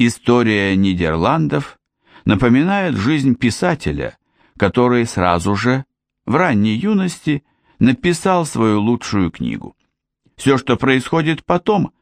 История Нидерландов напоминает жизнь писателя, который сразу же, в ранней юности, написал свою лучшую книгу. Все, что происходит потом,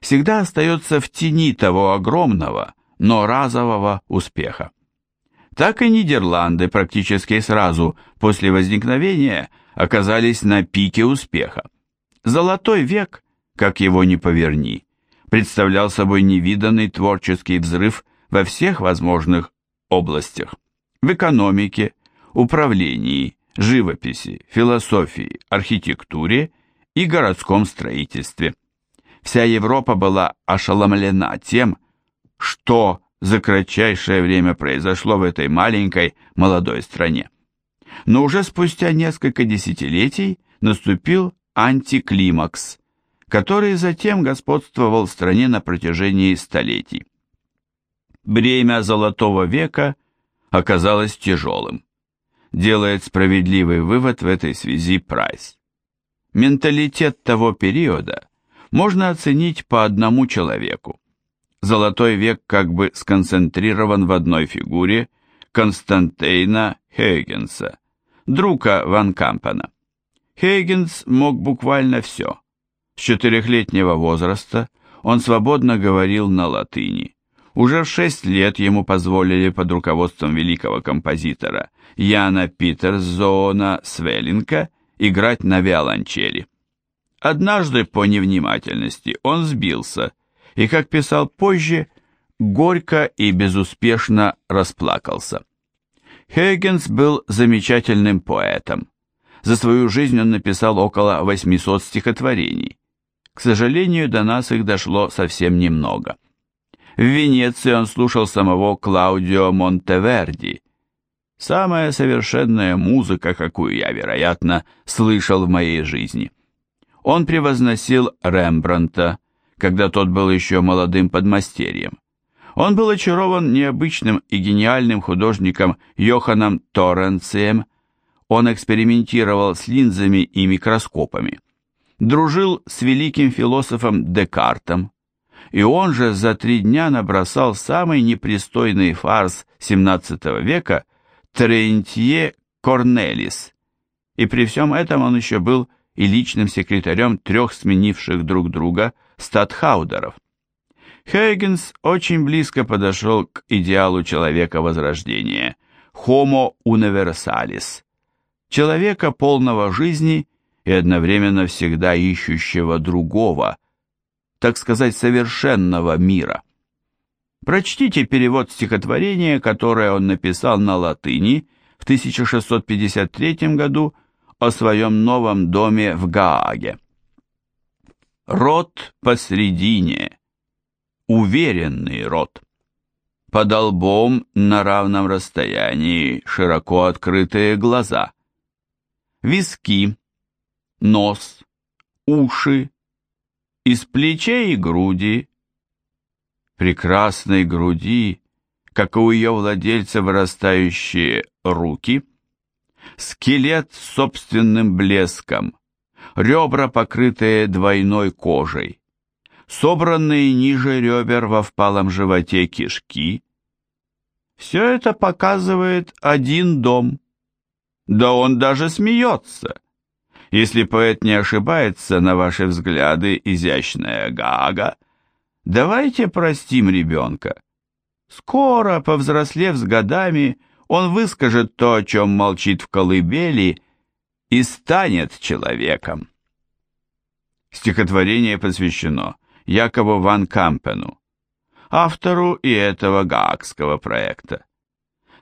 всегда остается в тени того огромного, но разового успеха. Так и Нидерланды практически сразу после возникновения оказались на пике успеха. Золотой век, как его ни поверни, представлял собой невиданный творческий взрыв во всех возможных областях. В экономике, управлении, живописи, философии, архитектуре и городском строительстве. Вся Европа была ошеломлена тем, что за кратчайшее время произошло в этой маленькой молодой стране. Но уже спустя несколько десятилетий наступил антиклимакс, который затем господствовал в стране на протяжении столетий. Бремя Золотого века оказалось тяжелым, делает справедливый вывод в этой связи Прайс. Менталитет того периода можно оценить по одному человеку. Золотой век как бы сконцентрирован в одной фигуре Константейна Хейгенса, друга Ван Кампена. Хейгенс мог буквально все. С четырехлетнего возраста он свободно говорил на латыни. Уже в шесть лет ему позволили под руководством великого композитора Яна Питерсзоона Свеллинка играть на виолончели. Однажды по невнимательности он сбился и, как писал позже, горько и безуспешно расплакался. Хейгенс был замечательным поэтом. За свою жизнь он написал около 800 стихотворений. К сожалению, до нас их дошло совсем немного. В Венеции он слушал самого Клаудио Монтеверди. Самая совершенная музыка, какую я, вероятно, слышал в моей жизни. Он превозносил Рембранта, когда тот был еще молодым подмастерьем. Он был очарован необычным и гениальным художником Йоханом Торренцием, он экспериментировал с линзами и микроскопами, дружил с великим философом Декартом, и он же за три дня набросал самый непристойный фарс XVII века Трентье Корнелис, и при всем этом он еще был и личным секретарем трех сменивших друг друга статхаудеров. Хейгенс очень близко подошел к идеалу человека Возрождения, Homo universalis, человека полного жизни и одновременно всегда ищущего другого, так сказать, совершенного мира. Прочтите перевод стихотворения, которое он написал на латыни в 1653 году о своем новом доме в Гааге. Рот посредине, уверенный рот. Под лбом на равном расстоянии широко открытые глаза – виски, нос, уши, из плечей и груди, прекрасной груди, как у ее владельца вырастающие руки, скелет с собственным блеском, ребра, покрытые двойной кожей, собранные ниже ребер во впалом животе кишки. Все это показывает один дом, да он даже смеется. Если поэт не ошибается, на ваши взгляды, изящная Гага, давайте простим ребенка. Скоро, повзрослев с годами, он выскажет то, о чем молчит в колыбели, и станет человеком. Стихотворение посвящено Якову ван Кампену, автору и этого гаагского проекта.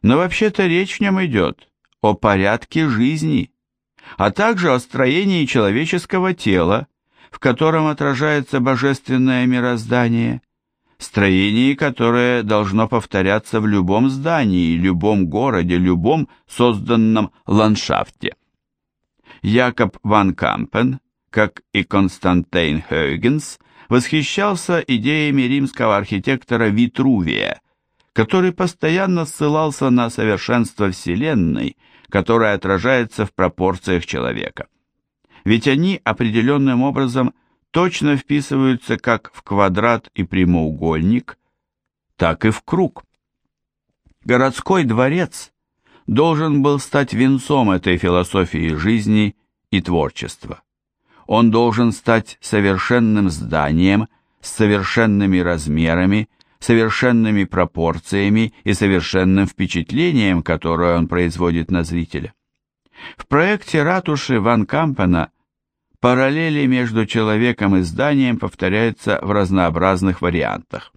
Но вообще-то речь в нем идет о порядке жизни, а также о строении человеческого тела, в котором отражается божественное мироздание, строении, которое должно повторяться в любом здании, любом городе, любом созданном ландшафте. Якоб ван Кампен, как и Константин Хёйгенс, восхищался идеями римского архитектора Витрувия, который постоянно ссылался на совершенство Вселенной – которая отражается в пропорциях человека. Ведь они определенным образом точно вписываются как в квадрат и прямоугольник, так и в круг. Городской дворец должен был стать венцом этой философии жизни и творчества. Он должен стать совершенным зданием с совершенными размерами, совершенными пропорциями и совершенным впечатлением, которое он производит на зрителя. В проекте ратуши Ван Кампена параллели между человеком и зданием повторяются в разнообразных вариантах.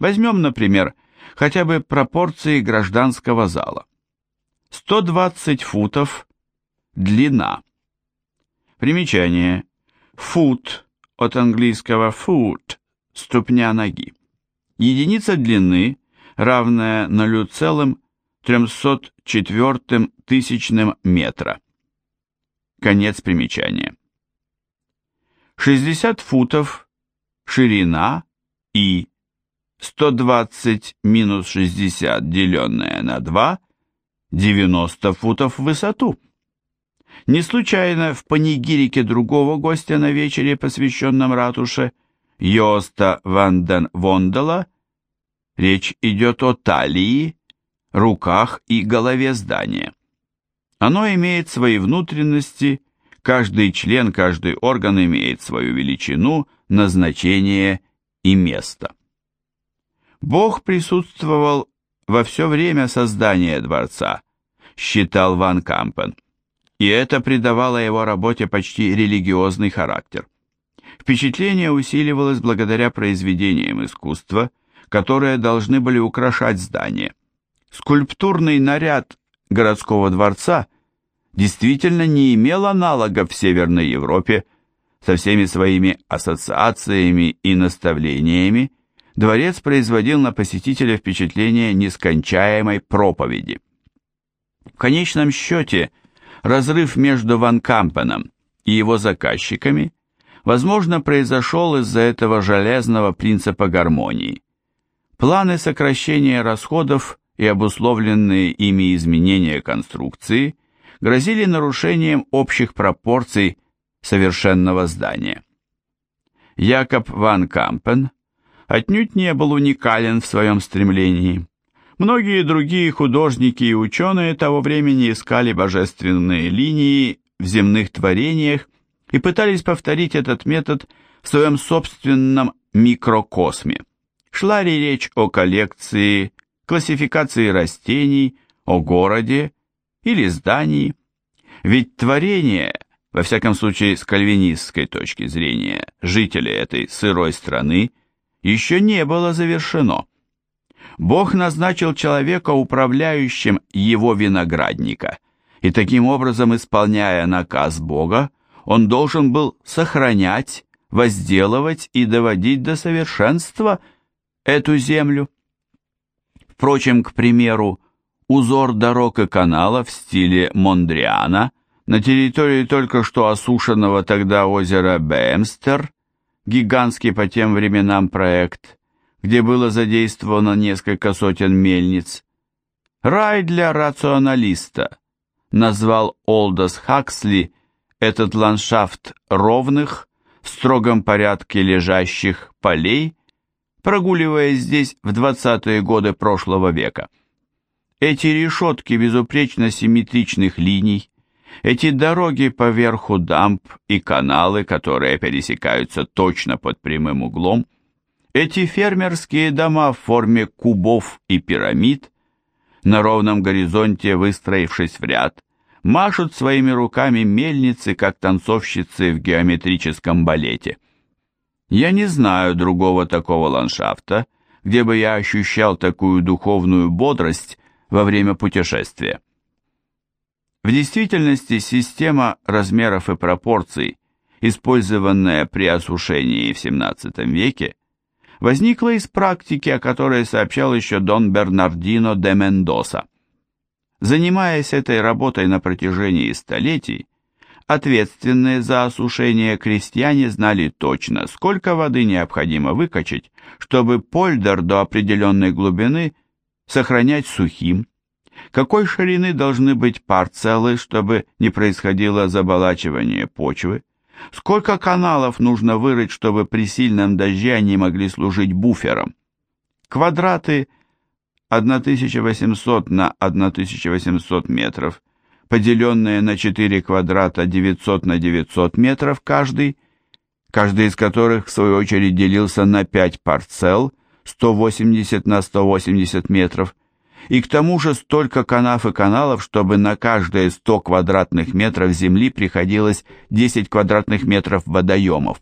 Возьмем, например, хотя бы пропорции гражданского зала. 120 футов длина. Примечание. Фут от английского foot – ступня ноги. Единица длины, равная 0,304 тысячным метра. Конец примечания. 60 футов ширина и 120 минус 60 деленное на 2 – 90 футов в высоту. Не случайно в панигирике другого гостя на вечере, посвященном ратуше, Йоста Ванден Вондела, речь идет о талии, руках и голове здания. Оно имеет свои внутренности, каждый член, каждый орган имеет свою величину, назначение и место. Бог присутствовал во все время создания дворца, считал Ван Кампен и это придавало его работе почти религиозный характер. Впечатление усиливалось благодаря произведениям искусства, которые должны были украшать здание. Скульптурный наряд городского дворца действительно не имел аналога в Северной Европе со всеми своими ассоциациями и наставлениями, дворец производил на посетителя впечатление нескончаемой проповеди. В конечном счете – Разрыв между Ван Кампеном и его заказчиками, возможно, произошел из-за этого железного принципа гармонии. Планы сокращения расходов и обусловленные ими изменения конструкции грозили нарушением общих пропорций совершенного здания. Якоб Ван Кампен отнюдь не был уникален в своем стремлении. Многие другие художники и ученые того времени искали божественные линии в земных творениях и пытались повторить этот метод в своем собственном микрокосме. Шла ли речь о коллекции, классификации растений, о городе или здании? Ведь творение, во всяком случае с кальвинистской точки зрения, жителей этой сырой страны, еще не было завершено. Бог назначил человека управляющим его виноградника, и таким образом, исполняя наказ Бога, он должен был сохранять, возделывать и доводить до совершенства эту землю. Впрочем, к примеру, узор дорог и каналов в стиле Мондриана на территории только что осушенного тогда озера Бэмстер, гигантский по тем временам проект, где было задействовано несколько сотен мельниц. Рай для рационалиста, назвал Олдос Хаксли этот ландшафт ровных, в строгом порядке лежащих полей, прогуливаясь здесь в 20-е годы прошлого века. Эти решетки безупречно симметричных линий, эти дороги поверху дамб и каналы, которые пересекаются точно под прямым углом, эти фермерские дома в форме кубов и пирамид, на ровном горизонте выстроившись в ряд, машут своими руками мельницы, как танцовщицы в геометрическом балете. Я не знаю другого такого ландшафта, где бы я ощущал такую духовную бодрость во время путешествия. В действительности система размеров и пропорций, использованная при осушении в XVII веке, возникла из практики, о которой сообщал еще Дон Бернардино де Мендоса. Занимаясь этой работой на протяжении столетий, ответственные за осушение крестьяне знали точно, сколько воды необходимо выкачать, чтобы польдер до определенной глубины сохранять сухим, какой ширины должны быть парцелы, чтобы не происходило заболачивание почвы, Сколько каналов нужно вырыть, чтобы при сильном дожде они могли служить буфером? Квадраты 1800 на 1800 метров, поделенные на 4 квадрата 900 на 900 метров каждый, каждый из которых в свою очередь делился на 5 парцел 180 на 180 метров, и к тому же столько канав и каналов, чтобы на каждые 100 квадратных метров земли приходилось 10 квадратных метров водоемов.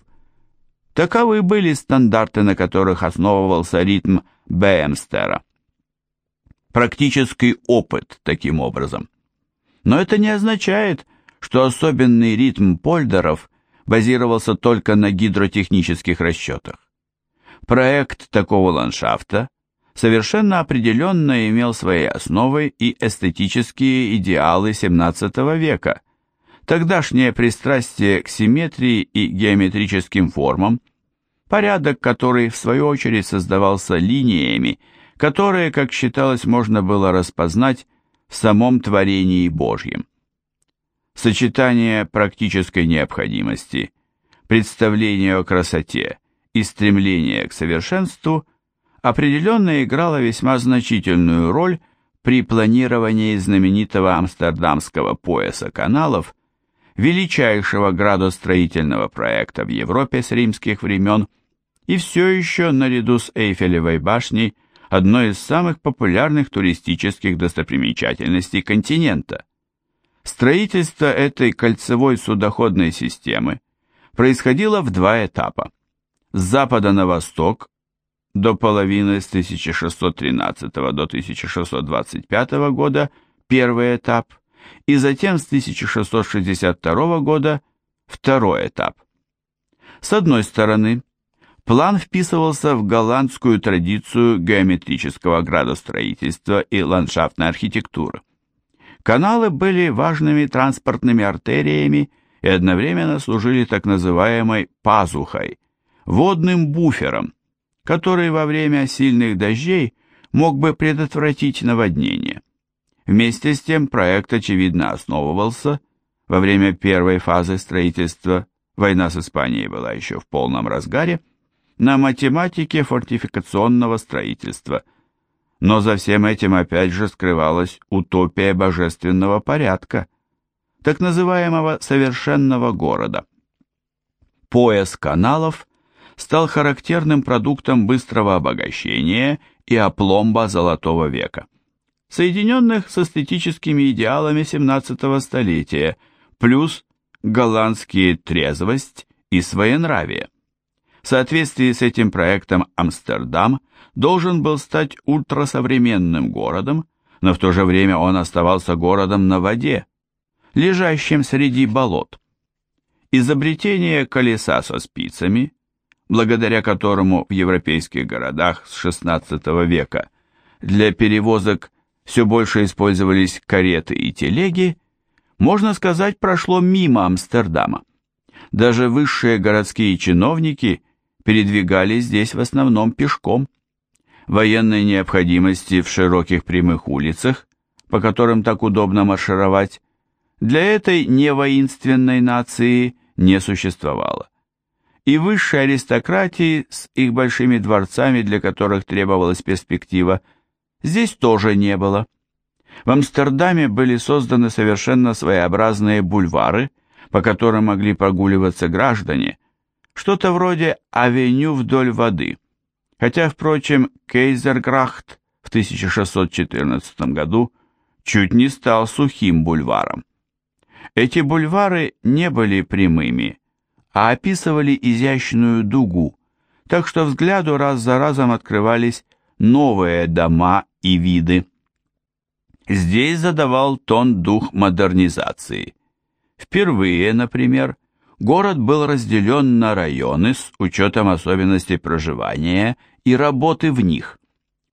Таковы были стандарты, на которых основывался ритм Бэмстера. Практический опыт таким образом. Но это не означает, что особенный ритм польдеров базировался только на гидротехнических расчетах. Проект такого ландшафта совершенно определенно имел своей основой и эстетические идеалы XVII века, тогдашнее пристрастие к симметрии и геометрическим формам, порядок, который в свою очередь создавался линиями, которые, как считалось, можно было распознать в самом творении Божьем. Сочетание практической необходимости, представления о красоте и стремления к совершенству определенно играло весьма значительную роль при планировании знаменитого амстердамского пояса каналов, величайшего градостроительного проекта в Европе с римских времен и все еще наряду с Эйфелевой башней одной из самых популярных туристических достопримечательностей континента. Строительство этой кольцевой судоходной системы происходило в два этапа. С запада на восток до половины с 1613 до 1625 года первый этап и затем с 1662 года второй этап. С одной стороны, План вписывался в голландскую традицию геометрического градостроительства и ландшафтной архитектуры. Каналы были важными транспортными артериями и одновременно служили так называемой пазухой, водным буфером, который во время сильных дождей мог бы предотвратить наводнение. Вместе с тем проект, очевидно, основывался во время первой фазы строительства, война с Испанией была еще в полном разгаре, на математике фортификационного строительства. Но за всем этим опять же скрывалась утопия божественного порядка, так называемого совершенного города. Пояс каналов стал характерным продуктом быстрого обогащения и опломба золотого века, соединенных с эстетическими идеалами 17 столетия, плюс голландские трезвость и своенравие. В соответствии с этим проектом Амстердам должен был стать ультрасовременным городом, но в то же время он оставался городом на воде, лежащим среди болот. Изобретение колеса со спицами, благодаря которому в европейских городах с XVI века для перевозок все больше использовались кареты и телеги, можно сказать, прошло мимо Амстердама. Даже высшие городские чиновники – передвигались здесь в основном пешком. Военной необходимости в широких прямых улицах, по которым так удобно маршировать, для этой невоинственной нации не существовало. И высшей аристократии с их большими дворцами, для которых требовалась перспектива, здесь тоже не было. В Амстердаме были созданы совершенно своеобразные бульвары, по которым могли прогуливаться граждане, что-то вроде авеню вдоль воды. Хотя, впрочем, Кейзерграхт в 1614 году чуть не стал сухим бульваром. Эти бульвары не были прямыми, а описывали изящную дугу, так что взгляду раз за разом открывались новые дома и виды. Здесь задавал тон дух модернизации. Впервые, например, город был разделен на районы с учетом особенностей проживания и работы в них.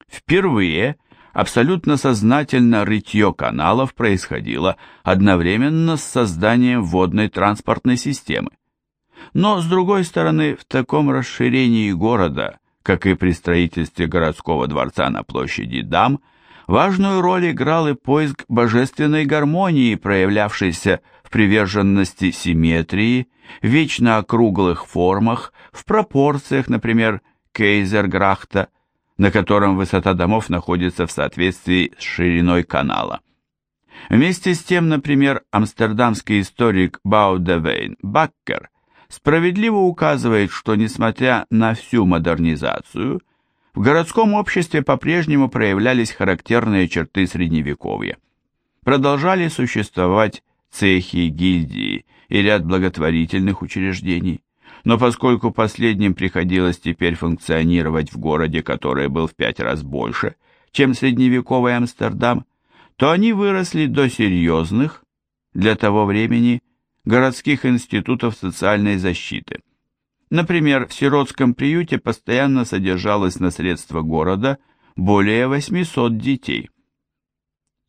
Впервые абсолютно сознательно рытье каналов происходило одновременно с созданием водной транспортной системы. Но, с другой стороны, в таком расширении города, как и при строительстве городского дворца на площади Дам, важную роль играл и поиск божественной гармонии, проявлявшейся приверженности симметрии, вечно округлых формах, в пропорциях, например, Кейзерграхта, на котором высота домов находится в соответствии с шириной канала. Вместе с тем, например, амстердамский историк Баудевейн Баккер справедливо указывает, что несмотря на всю модернизацию, в городском обществе по-прежнему проявлялись характерные черты средневековья. Продолжали существовать цехи, гильдии и ряд благотворительных учреждений, но поскольку последним приходилось теперь функционировать в городе, который был в пять раз больше, чем средневековый Амстердам, то они выросли до серьезных, для того времени, городских институтов социальной защиты. Например, в сиротском приюте постоянно содержалось на средства города более 800 детей.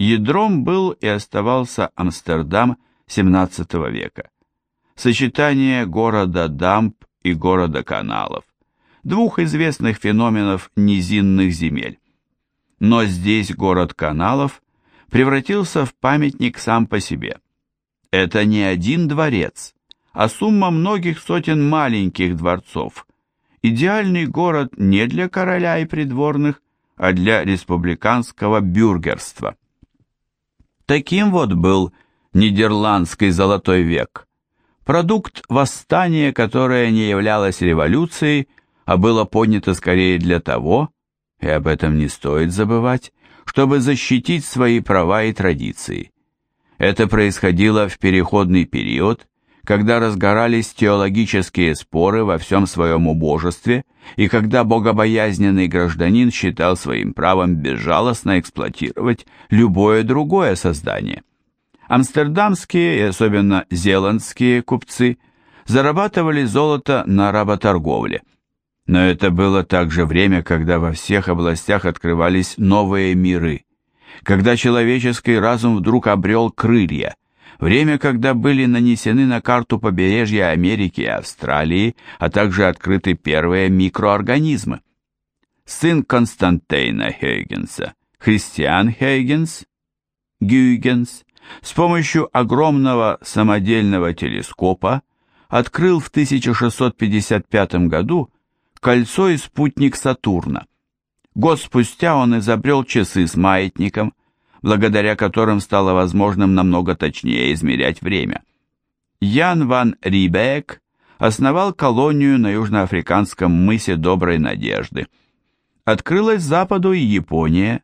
Ядром был и оставался Амстердам XVII века. Сочетание города дамб и города каналов, двух известных феноменов низинных земель. Но здесь город каналов превратился в памятник сам по себе. Это не один дворец, а сумма многих сотен маленьких дворцов. Идеальный город не для короля и придворных, а для республиканского бюргерства. Таким вот был Нидерландский золотой век. Продукт восстания, которое не являлось революцией, а было поднято скорее для того, и об этом не стоит забывать, чтобы защитить свои права и традиции. Это происходило в переходный период, когда разгорались теологические споры во всем своем убожестве и когда богобоязненный гражданин считал своим правом безжалостно эксплуатировать любое другое создание. Амстердамские и особенно зеландские купцы зарабатывали золото на работорговле – но это было также время, когда во всех областях открывались новые миры, когда человеческий разум вдруг обрел крылья, время, когда были нанесены на карту побережья Америки и Австралии, а также открыты первые микроорганизмы. Сын Константейна Хейгенса, Христиан Хейгенс, Гюйгенс, с помощью огромного самодельного телескопа открыл в 1655 году кольцо и спутник Сатурна. Год спустя он изобрел часы с маятником, благодаря которым стало возможным намного точнее измерять время. Ян ван Рибек основал колонию на южноафриканском мысе Доброй Надежды. Открылась Западу и Япония.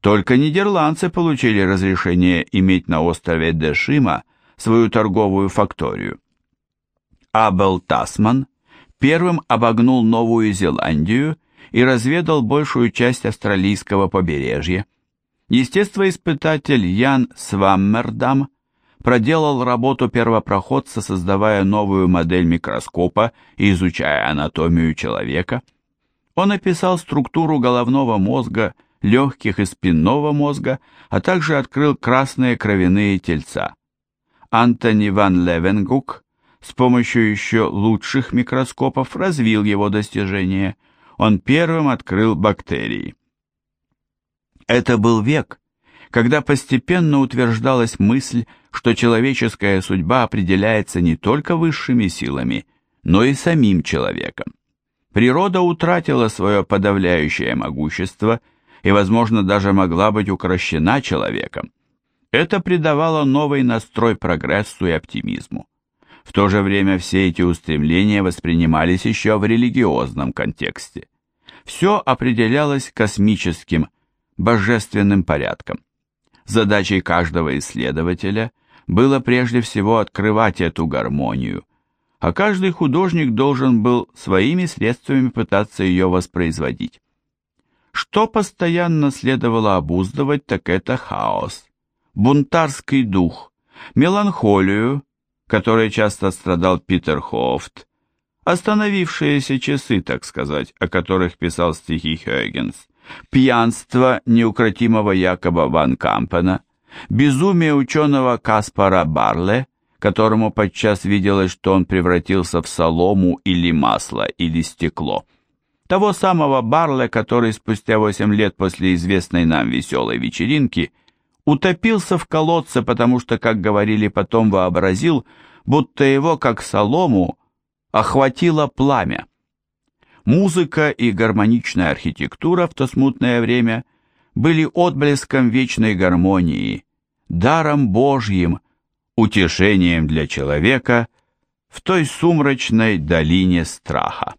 Только нидерландцы получили разрешение иметь на острове Дешима свою торговую факторию. Абел Тасман первым обогнул Новую Зеландию и разведал большую часть австралийского побережья. Естествоиспытатель Ян Сваммердам проделал работу первопроходца, создавая новую модель микроскопа и изучая анатомию человека. Он описал структуру головного мозга, легких и спинного мозга, а также открыл красные кровяные тельца. Антони ван Левенгук с помощью еще лучших микроскопов развил его достижения. Он первым открыл бактерии. Это был век, когда постепенно утверждалась мысль, что человеческая судьба определяется не только высшими силами, но и самим человеком. Природа утратила свое подавляющее могущество и, возможно, даже могла быть укращена человеком. Это придавало новый настрой прогрессу и оптимизму. В то же время все эти устремления воспринимались еще в религиозном контексте. Все определялось космическим, божественным порядком. Задачей каждого исследователя было прежде всего открывать эту гармонию, а каждый художник должен был своими средствами пытаться ее воспроизводить. Что постоянно следовало обуздывать, так это хаос, бунтарский дух, меланхолию, которой часто страдал Питер Хофт, остановившиеся часы, так сказать, о которых писал стихи Хёйгенс, пьянство неукротимого Якоба Ван Кампена, безумие ученого Каспара Барле, которому подчас виделось, что он превратился в солому или масло или стекло. Того самого Барле, который спустя восемь лет после известной нам веселой вечеринки утопился в колодце, потому что, как говорили потом, вообразил, будто его, как солому, охватило пламя. Музыка и гармоничная архитектура в то смутное время были отблеском вечной гармонии, даром Божьим, утешением для человека в той сумрачной долине страха.